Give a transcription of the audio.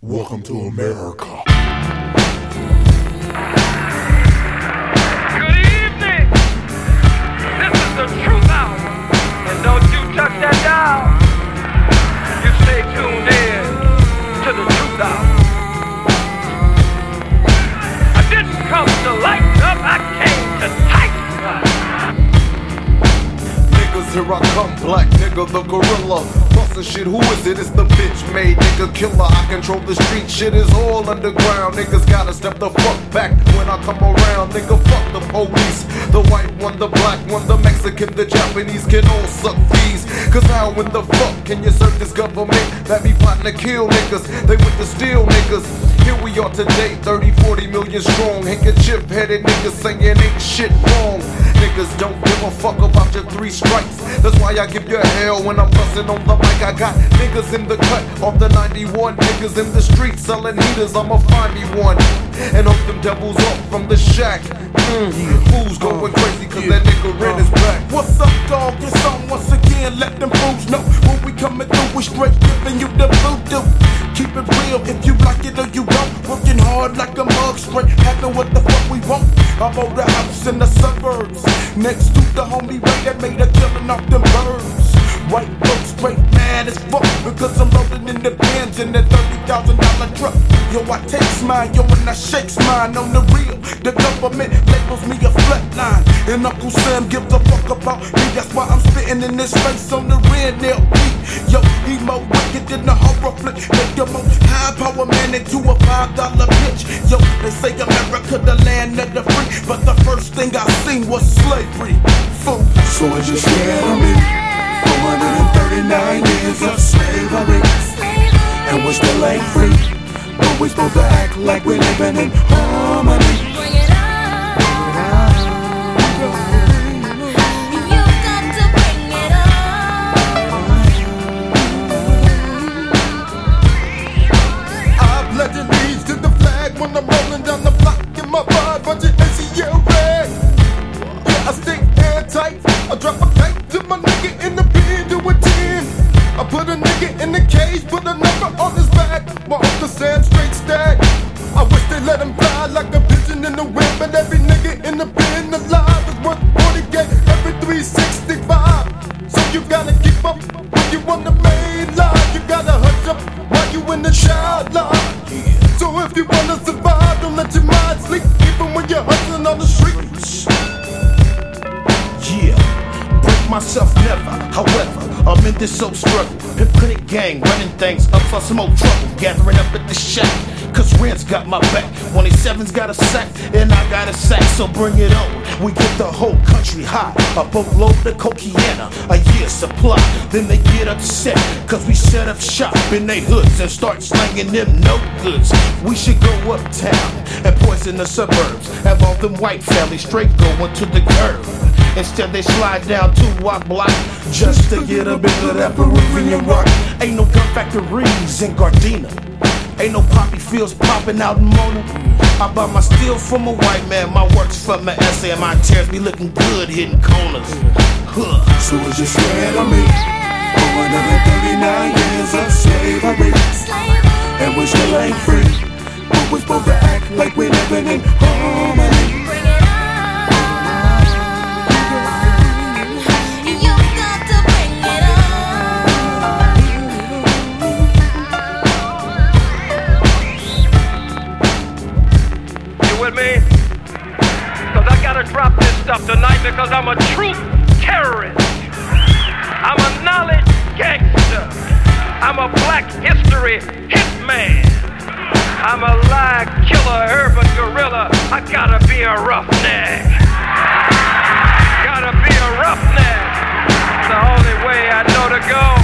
Welcome to America. Good evening. This is the Truth Hour. And don't you touch that dial. You stay tuned in to the Truth Hour. I didn't come to lighten up, I came to tighten up. Niggas, here I come, black nigga, the gorilla. Bustin' shit, who is it? It's the bitch made nigga killer. I control the street, shit is all underground. Niggas gotta step the fuck back when I come around. Nigga, fuck the police. The white one, the black one, the Mexican, the Japanese can all suck fees. Cause how in the fuck can you serve this government that be plotting to kill niggas? They with the steel niggas. Here we are today, 30, 40 million strong. Handkerchief headed niggas saying ain't shit wrong. Niggas don't give a fuck about your three strikes. That's why I give you hell when I'm busting on the mic. I got niggas in the cut off the 91. Niggas in the street selling heaters. I'ma find me one and hook them devils off from the shack. Mm, Who's going crazy cause that nigga Ren is back? What's up, dog? It's on once again. Let them fools know when we coming through. We straight giving you the voodoo. Keep it real if you like it or you don't. Working hard like a mug, straight having what the fuck we want. I bought a house in the suburbs next to the homie Ray that made a killing off them birds. White folks straight mad as fuck because I'm loading in the in thousand dollar truck. Yo, I takes mine, yo, and I shakes mine on the real. The government labels me a flatline, and Uncle Sam gives a fuck about me. That's why I'm spitting in this face on the red nail beat. Yo, he more wicked than the horror flick. Make the most high power man into a five dollar bitch. Yo, they say America the land of the free, but the first thing I seen was slavery. Fool. So is you scared of me? My nigga in home and bring it up to bring it up I've led to the flag when I'm rolling down the black in my vibe. I stick airtight, I drop a 10. I put a nigga in the cage, put a number on his back. My Uncle Sam let him fly like a pigeon in the wind, but every nigga in the pen alive is worth 40k every 365. So you gotta keep up when you on the main line. You gotta hush up while you in the child line. So if you wanna survive, don't let your mind sleep, even when you're hustling on the streets. Yeah, break myself never. However, I'm in this old struggle. Pimp clinic gang running things up for some old trouble. Gathering up at the shack. Cause Ren's got my back. 27's got a sack, and I got a sack, so bring it on. We get the whole country high. A boatload of cocaine, a year's supply. Then they get upset, cause we set up shop in they hoods and start slanging them no goods. We should go uptown and poison the suburbs. Have all them white families straight going to the curb. Instead, they slide down to our block just to get a bit of that Peruvian rock. Ain't no gun factories in Gardena. Ain't no poppy fields popping out in Mona. I buy my steel from a white man, my works from my essay, and my tears be looking good hitting corners. Huh. So is you scared of me? because I'm a truth terrorist. I'm a knowledge gangster. I'm a black history hitman. I'm a lie killer, urban gorilla. I gotta be a roughneck. Gotta be a roughneck. It's the only way I know to go.